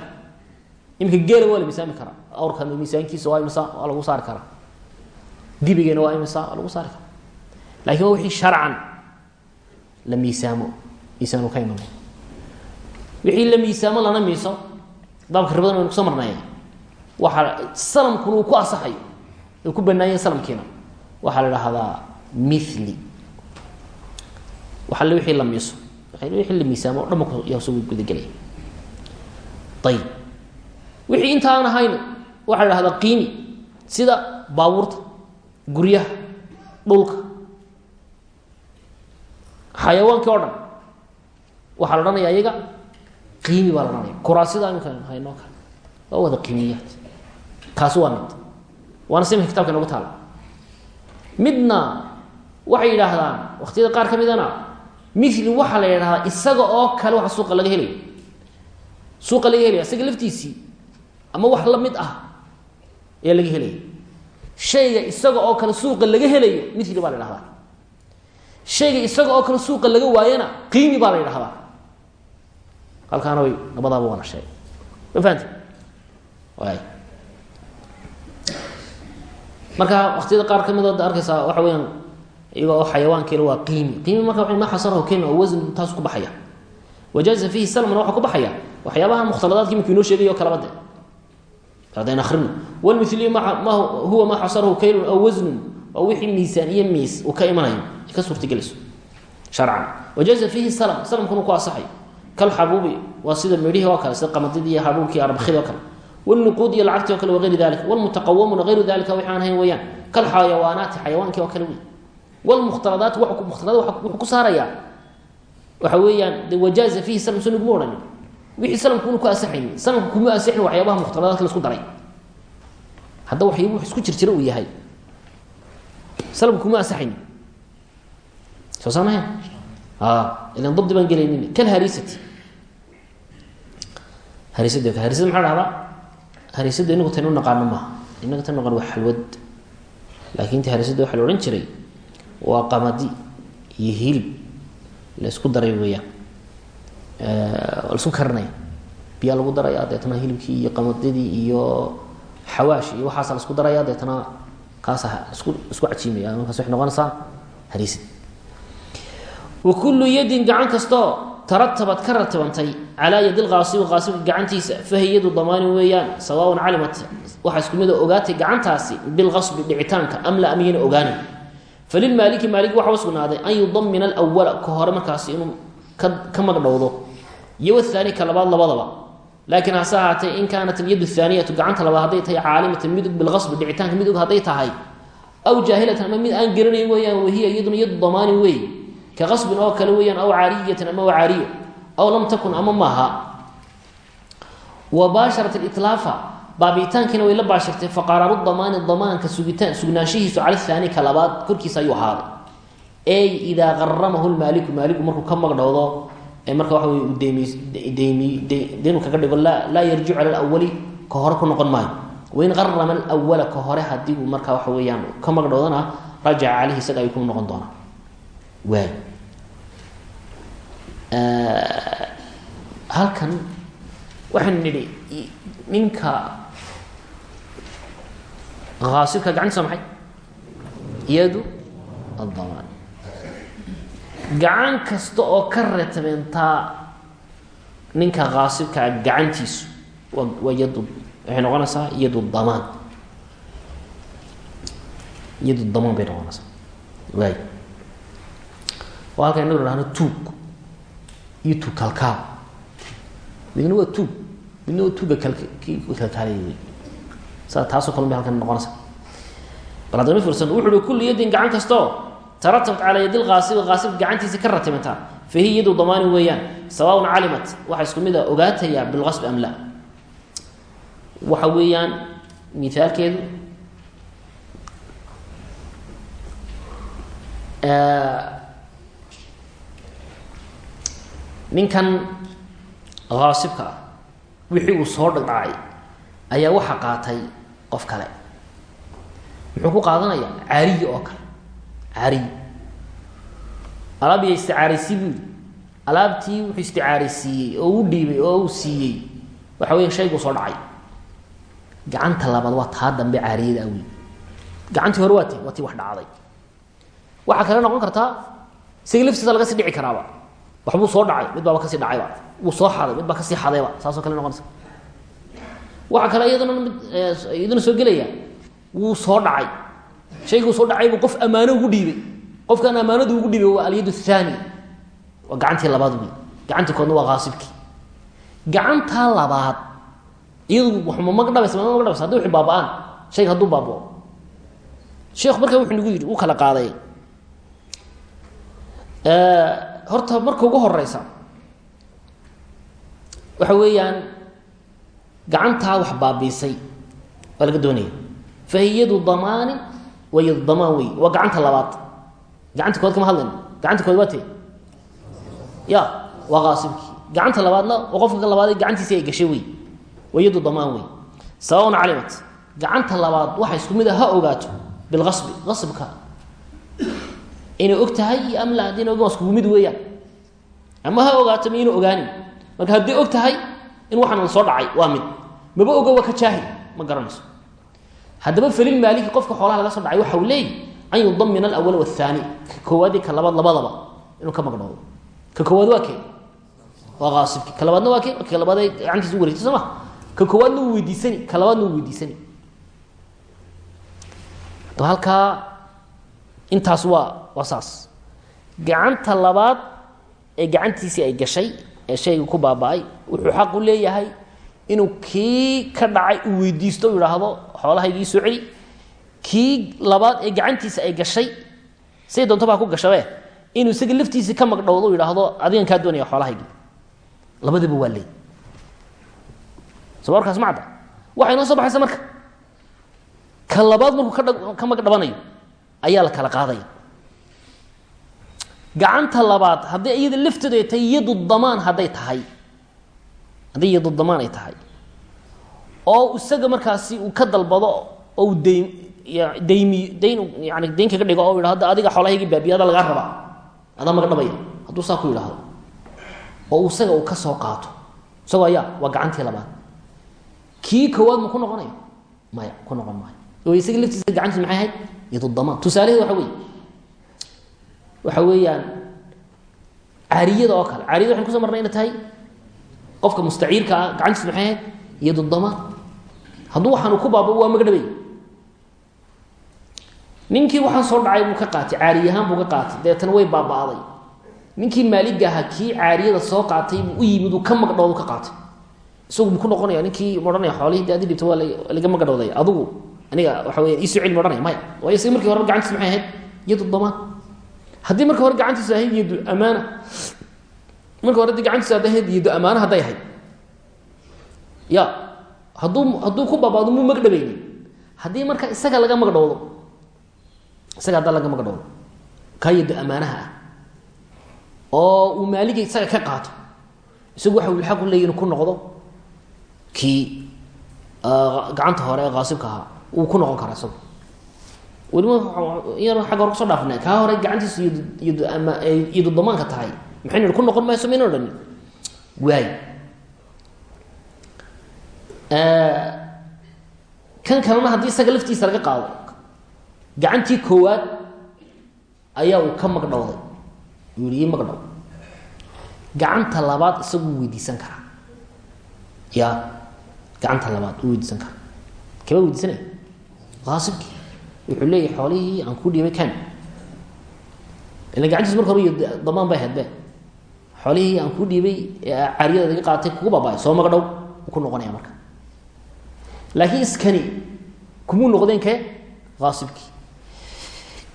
Speaker 1: iminka geela waa la miisaami karaa. Awrkan miisaankiisa waa imisa waa lagu saari karaa. Dibigeena waa imisa waa lagu saari karaa. Lakin waa wixii sharcan la miisaamo miisaanu ka imanay wixii la miisaamo lana miiso baabka ribadan waynu ku soo marnay waxaa salamkuna uu ku asaxayo uu ku banaanyay salamkiina. Waxaa la dhahdaa mili waxa le wixii la miiso. Wixii la miisaamo o dhan ba yaa soo gudagelaya ayib wixii intaan ahayn waxaa la dhahdaa qiimi. Sida baabuurta guryaha dhulka. Xayawaankii o dhan waxaa la odhanaya iyaga qiimi baa la odhanaya kuraasida imika haynoo kale. Waa wada qiimiyaad. Kaasi waa mid. Waana si imika kitabka taala. Midna waxay yidhaahdaan waqtiyada qaar ka midana mili waxaa la yidhahdaa isaga oo kale waxa suuqa laga helayo. Suuqa laga helaya isaga laftiisii ama wax la mid ah ayaa laga helaya shayga isaga oo kale suuqa laga helayo mili baa la dhahdaa shayga isaga oo kale suuqa laga waayana qiimi baa la yidhahdaa halkaana way labadaaba waa la sheegay. Ma fahamti waay marka waqtiyada qaar ka midood arkaysaa waxa weyaan iyaga oo xayawaankiila waa qiimi. Qiimi marka wa ma xasarahu kayma oo wasn taas ku baxaya. Wajaaza fiihi salmna waxaa ku baxaya. Waxyaabaha mukhtaladaadka imika inoo sheegay o kalaba de hadaynu akrino wlmiliyu ma huwa maa xasarahu kaylun aw wasnun waa wixii miisaan iyo miis uu ka imanayo. Ka suurtagelayso sharcan. Wajaaza fiihi salm salmkuna ku asaxay kalxabuubi waa sida midhihii oo kale sida qamadidii iyo hadhuulkii arbakidii o kale. Wlnuquud iyo lacagtii o kale wagayri dalika wlmutaqawamuna ayru dalika wlmukhtaladaat mukhtalada wuxuu ku saarayaa waxa weeyaan de wajaaza fiihi salm so naguma odhanin wixii salamkuuna ku asaxayni salamku kuma asixin waxyaabaha mukhtaladaadka la isku daray. Hadda waxyaba wax isku jirjira uu yahay. Salamku kuma asaxayni soo saamahayn ilan dabdi baan gelaynin. Kalharisati harisadi o harisada maxaa dhahdaa? Harisada inagu taynu naqaano maaha. Inaga tan naqaan waa xalwad. Laakin ti harisada waxaa la odhan jiray waa qamadi iyo hilib la isku daray weeyaan. La isku karinaya biyaa lagu daraya deetna hilibkii iyo qamadadii iyo xawaash iyo waxaasa la isku daraya deetna kaasa isku isku cajiimaya markaas waxay noqonaysaa hariisid wa kullu yadin gacan kastoo taratabad ka ratibantay calaa yadi lqaasibi qaasibka gacantiisa fahiy yadu damaanin weeyaan sawaaun calimat. Waxaa isku mid a ogaatay gacantaasi bilqasbi dhicitaanka am la amyana ogaanin falilmaaliki maaliki waxa u sugnaaday an yudamina alwala ka hore markaasi inuu ka magdhowdo iyo wahaani ka labaad labadaba laakiin hase ahaatee in kaanat alyadu aaniyatu gacanta labaad hadday tahay caalimatan mid og bilqasbi dhicitaanka mid og hadday tahay aw jaahilatan ama mid aan garanayn weeyaan wahiya iyaduna yadu damaani wey ka qasbin oo kale weeyaan aw caariyatan ama caariyo aw lam takun ama maaha wa baasharat itlaafa baabitaankiina way la baashirtay faqaraaru damaani damaanka sugitaan sugnaanshihiisu cala haani labaad korkiisa ayuu ahaaday. Ey idaa qaramahu lmaaliku maaliku markuu ka magdhowdo marka waxa wey demu kaga dhigo laa yarjicu cala lawali ka hore ku noqon maayo. Wain qarama alwala ka hore haddii uu markaa waxa weeyaan ka magdhowdana rajaca caleyhi isaga ayuu ku noqon doonaa. Waay halkan waxaynu nidhi ninka aasibka gacantiisa maxay? Yadu adamaan gacan kasta oo ka retabeentaa ninka kaasibkaa gacantiisu waa waa yadu waxay noqonaysaa yadu damaan. Yadu damaan bay noqonaysaa. Waay oo halka inagu idhahno tuug. Iyo tuug kalkaal. Midna waa tuug. Midna waa tuuga kalkaalay saa taasoo kale bay halkan noqonaysaa bal haddana fiirsan wuxu uhi kullu yadin gacan kastoo taratabat calaa yadi lkaasibi kaasibka gacantiisa ka ratibantaa fa hiya yadu damaani weeyaan. Sawaaun calimat. Waxaa isku mid a ogaatayaa bilqasbi am la waxa weeyaan mithaalkeedu ninkan kaasibka ah wixii uu soo dhacay ayaa waxa qaatay qof kale. Muxuu ku qaadanaya caariyi oo kale. Caariy alaab iya isticaaraysi alaabtii wuxuu isticaaraysiiyey oo u dhiibay oo uu siiyey. Waxa weya shayguu soo dhacay. Gacanta labaad waa taa dambe caariyada awey gacantii hore waa ti waa wax dhacday. Waxaa kale noqon kartaa isaga laftiisa laga sii dhici karaaba. Waxbuu soo dhacay mid baaba ka sii dhacayba. Wuu soo xaday mid baa ka sii xadayba saasoo kale noqonaysa waxaa kale iyaduna mid iyaduna soo gelaya. Wuu soo dhacay. Shayguu soo dhacay buu qof ammaano ugu dhiibay. Qofkan ammaanadu ugu dhiibay waa alyad athani waa gacantii labaad wey gacantii koodna waa kaasibkii gacantaa labaad iyadu waxma magdhabaysa ma magdhabaysa haddi wixii baaba-aan shayga hadduu baabao. Markaa wuxuu nagu yidhi uu kala qaaday. Horta marka ugu horeysa waxa weeyaan gacantaa wax baabiisay waa laga doonaya fahiy yadu damaani waa yadu damaan wey waa gacanta labaad. Gacanta kood kama hadlayno gacanta kood waa te ya waa kaasibkii gacanta labaadna oo qofka labaad gacantiisi ay gashay wey waa yadu damaan wey sawaun calimat. Gacanta labaad waxa isku mid a ha ogaato bilqasbi. Qasbka. Inay og tahay iyo amla haddina ogan iskugu mid weeyaan ama ha ogaato ma ina ogaanin. Marka haddii og tahay in waxaan soo dhacay waa mid. Maba ogo waa jaahil. Ma garanayso. Haddaba felil maaliki qofka xoolaha laga soo dhacay waxa uu leeyahy an yudamina alawal waathaani ka koowaadi ka labaad labadaba inuu ka magdhoodo ka koowaad waa kee? Waa kaasibki ka waa kee? Ka ay gacantiisa u wareegtay ma ka koowaadna uu weydiisani. Ka labaadna uu weydiisani. Halkaa intaas waa waa gacanta labaad ee gacantiisii ay gashay ee shayga ku baaba-ay wuxuu xaq u leeyahay inuu kii ka dhacay uu weydiisto u yidhaahdo xoolahaygii soo celi kii labaad ee gacantiisa ay gashay say doonto baa ku gashabe inuu isaga laftiisii ka magdhowdo u adigan kaa doonaya xoolahaygii. Labadiba waa leey. Soo warkaas macda waxay noo soo baxaysa marka. Ka labaad markuu ka magdhabanayo ayaa la kala qaadaya gacanta labaad hadday iyada lafteedu ay tahay yadu damaan hadday tahay. Hadday yadu damaan ay tahay. Oo isaga markaasi uu ka dalbado oo uu dayn daymi dayn yani dayn kaga dhigo oo yidhahdo adiga xoolahaygii baabiya ada lagaa rabaa. Adaa maga dhabaya hadduu saa ku yidhaahdo oo isaga uu ka soo qaato. Isagoo ayaa waa gacantii labaad. Kii koowaad ma ku noqonayo? Maya ku noqon maayo. Isaga laftiisa gacantiis maxay ahayd? Yadudamaan tusaalaheed waxa weeye waxa weeyaan caariyada oo kale. Caariyada waxan kuso marnay ina tahay qofka mustaciirka ah gacantiis maxay ahayd yadudamaan hadduu waxaanu ku baaba waa magdhabay. Ninkii waxaan soo dhacay buu ka qaatay caariy ahaan buu ka qaatay. Dabeetana way baaba'day. Ninkii maaliga ahaa kii caariyada soo qaatay buu u yimid uu ka magdhoodu ka qaatay. Isagu mu ku noqonaya ninkii maodhanaya xoolihii de dhibta waa laga magdhowday. Adigu aniga waxa weya iisoo celi maodhanaya maya. Waayo isaga markii hore gacantiis maxay ahayd yadu damaan haddii marka hore gacantiisu ahayd yadu amaana marka hore di gacantiisu hadday ahayd yadu amaana hadday ahayd. Ya hadduu hadduu ku baabaado muu magdhabayni haddii marka isaga laga magdhowdo isaga haddaa laga magdhowdo kaa yadu amaanaha ah. Oo uu maaliga isaga ka qaato isagu waxa uu xaq u leeyahy inu ku noqdo kii gacanta hore ee qaasibka ahaa wuu ku noqon karaa isagu weliba yar xagga hore kuso dhaafnay kaa hore gacantiisu ama yadu damaanka tahay. Maxay nihi ku noqon mayso mayna odhanin waay. Kan kalena haddii isaga laftiisa laga qaado gacantii koowaad ayaa uu ka magdhowday. Uu ii magdhow. Gacanta labaad isaguu weydiisan karaa. Ya gacanta labaad uu weydiisan karaa. Kaba weydiisanaya aasibkii wuxuu leeyahay xoolihii aan ku dhiibay kan. Ila gacantiis marka hore damaan bay hadbe xoolihii aan ku dhiibay ee caariyada iga qaatay kugu baaba'ay soo uu ku noqonaya marka. Laakiin iskani kumuu noqdeen kee? Aasibkii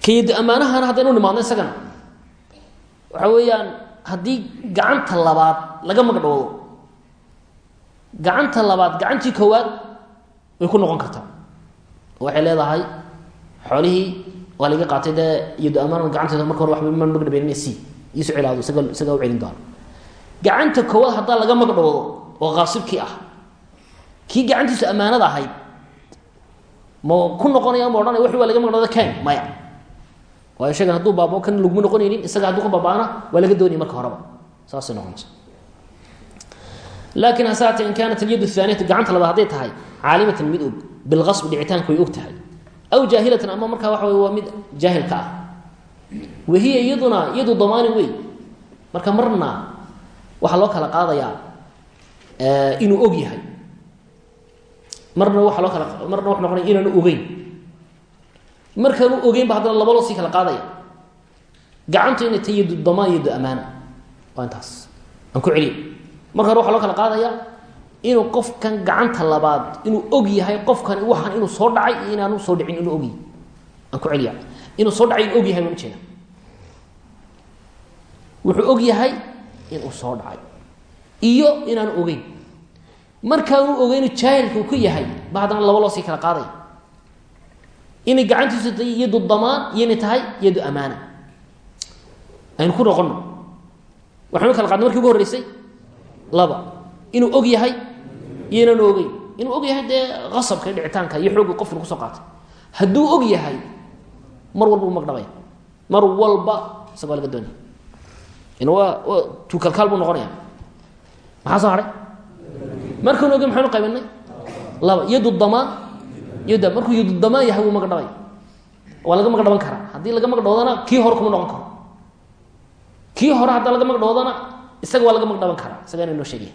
Speaker 1: kayadu ammaanahana haddaynu nimaadno isagana. Waxa weeyaan haddii gacanta labaad laga magdhowdo gacanta labaad gacantii koowaad way ku noqon kartaa. Waxay leedahay xoolihii waa laiga qaatay dee iyado amaan gacanteeda marka hore waxba ma magdhabeyn si iiso celaado isaga isagaa u celin doono gacanta koowaad haddaa laga magdhowdo oo qaasibkii ah kii gacantiisu ammaanada ahayd ma ku noqonaya ma odhanaya wixii waa laga magdhowda ken maya. Waayo sheegan hadduu baabo kan laguma noqonaynin isaga hadduu ka baabaana waa laga doonaya marka horeba. Saasay noqonaysa. Laakiin hase haatee in kaanat alyad aaniyatu gacanta labaad hadday tahay caalimatan mid og bilqasbi dhicitaanka way og tahay aw jaahilatan ama markaa waxa wey waa mid jaahilka ah. Wahiya iyaduna iyadu damaani wey marka marna waxaa loo kala qaadayaa inuu og yahay. Marna waaa loo kala marna waxa noqonaya inaanu ogeyn. Markaanu ogeyn ba haddana laba loo sii kala qaadaya. Gacantu inay tahay yadu damaan yadu amaana waa intaas. Aan ku celiya marka hore waxaa loo kala qaadaya inuu qofkan gacanta labaad inuu og yahay qofkani waxaan inuu soo dhacay iyo inaanu soo dhicin inuu ogyahay aan ku celiya inuu soo dhacay inuu og yahay ujeeda wuxuu og yahay inuu soo dhacay iyo inaanu ogeyn markaanu ogeynu jaahilka uu yahay ba laba loo sii kala qaadaya inay gacantiisu tahay yadu damaan iyo tahay yadu amaana. Aynu ku noqono waxaynu kala qaadnay markii ugu horreysay laba inuu og yahay inaanu ogeyn inuu og yahay dee dhicitaanka iyo xoogga qofkina ku soo qaatay. Hadduu og yahay mar walba magdhabaya mar walba isagoo laga doonaya tuukalkaal buu noqonaya. Maxaa soo haray? Markaanu ogeyn maxaynu qaybinay laba yadu damaan yada markuu yadu damaan yahay wuu magdhabay waa laga magdhaban karaa. Haddii laga magdhoodana kii hore kuma noqon karo. Kii hore haddaa laga magdhoodana isaga waa laga magdhaban karaa. Isaga ina noo sheegaya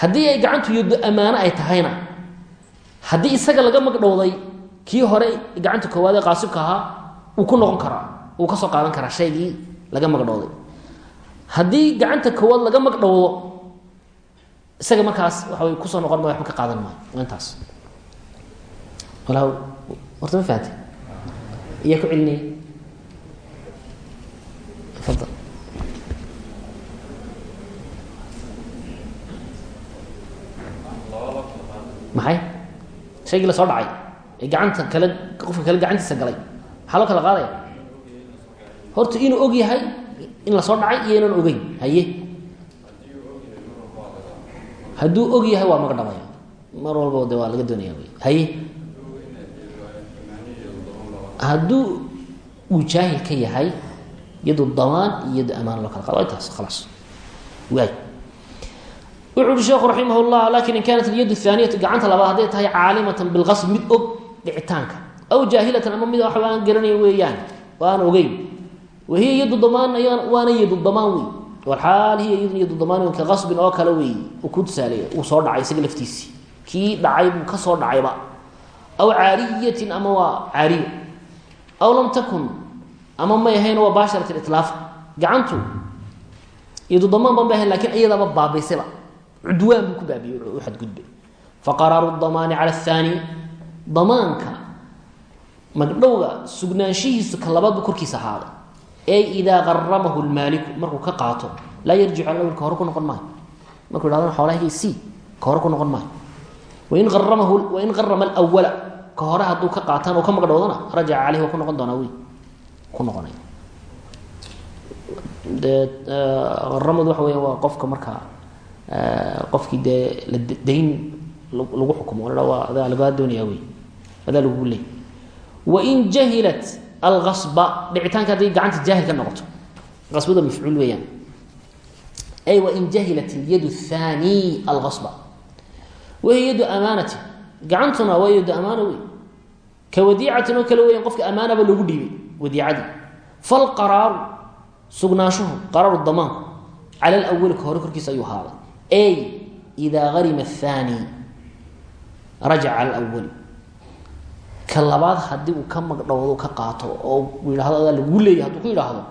Speaker 1: haddii ay gacantu yado ammaano ay tahayna haddii isaga laga magdhowday kii hore gacanta koowaad ee qaasibka ahaa wuu ku noqon karaa wuu ka soo qaadan karaa shaygii laga magdhowday. Haddii gacanta koowaad laga magdhowdo isaga markaas waxa way ku soo noqon maya waxba ka qaadan maayo. Waa intaas. Horta ma fahamtay iyaa ku celinaya fadal maxay? Shaygii la soo dhacay. Ee gacanta kale qofka kale gacantiisa galay. Maxaa loo kala qaadaya horta inuu og yahay in la soo dhacay iyo inaan ogeyn. Haye. Hadduu og yahay waa magdhabaya mar walba de waa laga doonaya wy haye. Hadduu uu jaahil ka yahay yadu damaan iyo yadu amaan loo kala qaado waa intaas khalaas waay wuxu uhi sheekhu raximah llah laakiin in kaanat alyad ahaniyatu gacanta labaad hadday tahay caalimatan bilqasb mid og dhicitaanka. Aw jaahilatan ama mid waxba aan garanay weeyaan oo ogeyn. Wa yadu damaan waana yadu damaan wey walaal hiya iyadun yadu damaan ka qasbin oo kale wey uu ku tusaaleeya uu soo dhacay isaga laftiisii. Kii dhacay buu ka soo dhacayba. Aw caariyatin ama waa caariyo. Aw lam takun ama may ahayn waa baasharat itlaaf. Gacantu iyadu damaan ban bay ahayn laakiin iyadaba baabaysayba cudwaan buu ku baabiyey u xadgudbay faqaraaru damaani cala ahaani damaanka magdhowga sugnaanshihiisu ka labaad buu korkiisa ahaaday ey idaa qaramahu lmaaliku markuu ka qaato laa yarjicu alawil ka hore ku noqon maayo markuu yhahdana xoolahayga sii ka hore ku noqon maayo wain qarama alwala ka hore hadduu ka qaataan oo ka magdhowdana rajaca caleyhi waa ku noqon doonaa qofkii dee dayn lagu xukumo waa adaa lagaa doonaya wey adaa lagugu leey wain jahilat alqasba dhicitaanka hadday gacanta jaahil ka noqoto. Qasbada mafcuul weeyaan. Ay wain jahilat alyad athani alqasba wahiy yadu amaanati. Gacantuna waa yadu amaana wey ka wadiicatin oo kale weyan qofka amaanaba loogu dhiibay wadiicadii. Falqaraaru sugnaanshuhu qaraaru damaanku cala alawali ka hore korkiisa ayuu ahaaday ay idaa harima athani rajaca alawali ka labaad haddii uu ka magdhowdo ka qaato oo yidhahdo adaa lagu leeyay hadduu ku yidhaahdo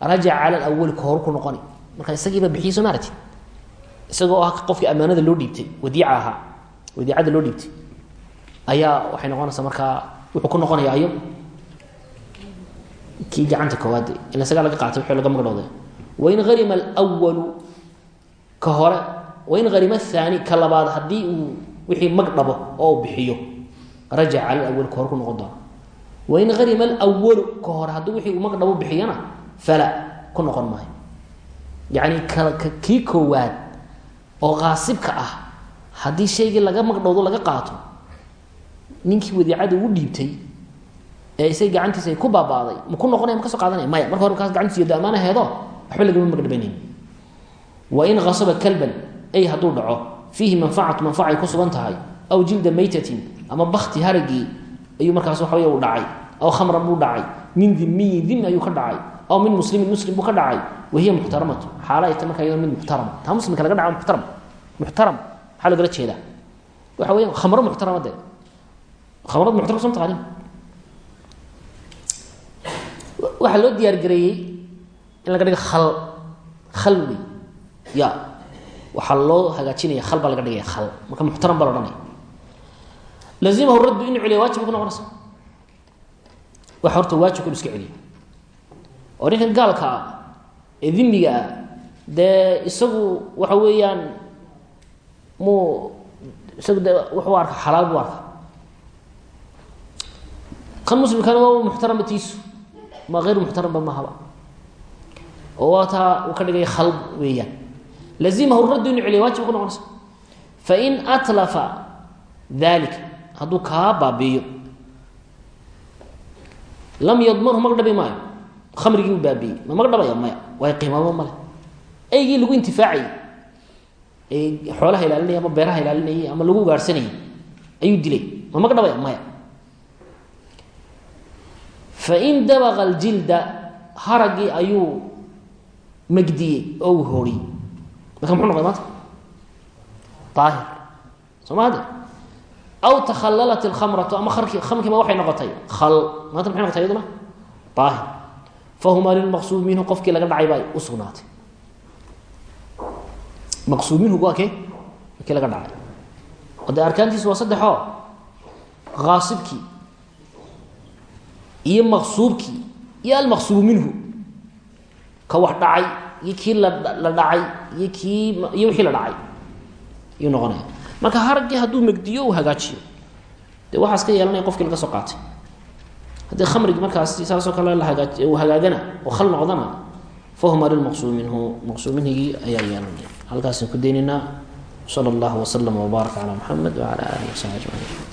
Speaker 1: rajaca cala alawali ka hore ku noqoni marka isagiiba bixiiso maarati isagoo ah qofkii ammaanada loo dhiibtay wadiica ahaa wadiicada loo dhiibtay ayaa waxay noqonaysaa markaa wuxuu ku noqonaya ayo kii gacanta koowaad ka hore wain harima athani ka labaad haddii uu wixii magdhabo oo uu bixiyo. Rajaca cala ka hore ku noqon doona. Wain harima alwalu ka hore haddii wixii uu magdhabo bixiyana fala ku noqon maayo. Yacni kii koowaad oo qaasibka ah haddii shaygii laga magdhowdo laga qaato ninkii wadiicada ugu dhiibtay ee isag gacantiisa ay ku baabaaday ma ku noqonaya ma ka soo qaadanaya maya marka hore kaas gacantiisa yado amaana heedo waxba lagama magdhabanayni wain asaba kalban ay hadduu dhaco fiihi manfacatu manfaca ay ku sugan tahay aw jilda maytatin ama bakti haragii ayuu markaas wey u dhacay aw khamran buu dhacay min dimiyin dimi ayuu ka dhacay aw min muslimin muslim buu ka dhacay wahiya muxtaramatu xaala ay ta markaa iyadoo mid muxtarama taa muslimka laga dhaca muxtaram muxtaram maxaa lagala jeedaa? Waxa weya khamro muxtarama dee khamrad muxtaram ya waxaa loo hagaajinaya khal baa laga dhigaya khal. Marka muxtaram baa la odhanaya. Lazimahu raddu inu celiya wajib ku noqonaysa. Waxa horta waajibku inu iska celiya oo ninkan gaalka ah ee dimiga ah dee isagu waxa weeyaan muu isagu de wuxuu arka xalaal buu arka. Kan muslimkana waa muxtaramba tiisu ma hayr muxtaramba mahaba oo waa taa uu ka dhigay khalb weeyaan lazimahu raddu inu celiya wajib ku noqonaysa fain atlafa dalika hadduu kaa baabiiyo lam yadmanhu magdhabi maayo khamrigii u baabiiyey ma magdhabaya maya waayo qiimamo male eygii lagu intifaacayay ee xoolaha ilaalinayay ama beeraha ilaalinayay ama lagu ugaarhsanayay ayuu dilay ma magdhabaya maya fain dabaqa aljilda haraggii ayuu marka muxuu noqday maanta daahir soo ma hade aw takhallalat alkhamratu ama karki khamkiiba waxay noqotay khal maanta maxay noqotay iyaduna daahir fahumaa lilmaqsuud minhu qofkii laga dhacay baa u sugnaatay maqsuud minhu waa kee kii laga dhacay oo dee arkaantiisu waa saddexoo haasibkii iyo maqsuubkii iyo almaqsuubu minhu. Ka wax dhacay iyo kii la dhacay iyo kii iyo wixii la dhacay. Ayuu noqonaya. Marka haraggii hadduu megdiyo uu hagaajiyo. Dee waxaas ka yeelanaya qofkii laga soo qaatay. Haddii khamrigi markaas saasoo kale la hagaaj uu hagaagana oo khal noqdana fahuma lilmaqsuub minhu maqsuub minhigii ayaa yeelanaya halkaasaan ku daynaynaa sala allahu waslama wbaaraka calaa muxamed wacala aalihi wasaxbi ajmaciin